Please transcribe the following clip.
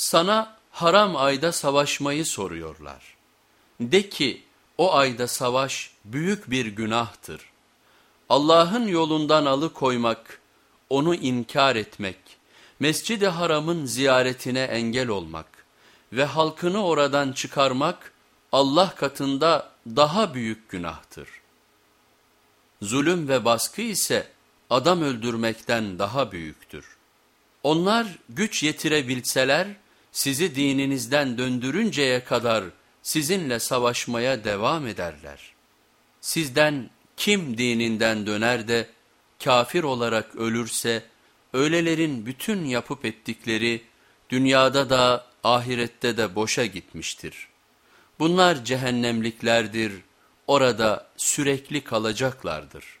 Sana haram ayda savaşmayı soruyorlar. De ki o ayda savaş büyük bir günahtır. Allah'ın yolundan alıkoymak, onu inkar etmek, mescid-i haramın ziyaretine engel olmak ve halkını oradan çıkarmak Allah katında daha büyük günahtır. Zulüm ve baskı ise adam öldürmekten daha büyüktür. Onlar güç yetirebilseler sizi dininizden döndürünceye kadar sizinle savaşmaya devam ederler. Sizden kim dininden döner de kafir olarak ölürse öylelerin bütün yapıp ettikleri dünyada da ahirette de boşa gitmiştir. Bunlar cehennemliklerdir, orada sürekli kalacaklardır.''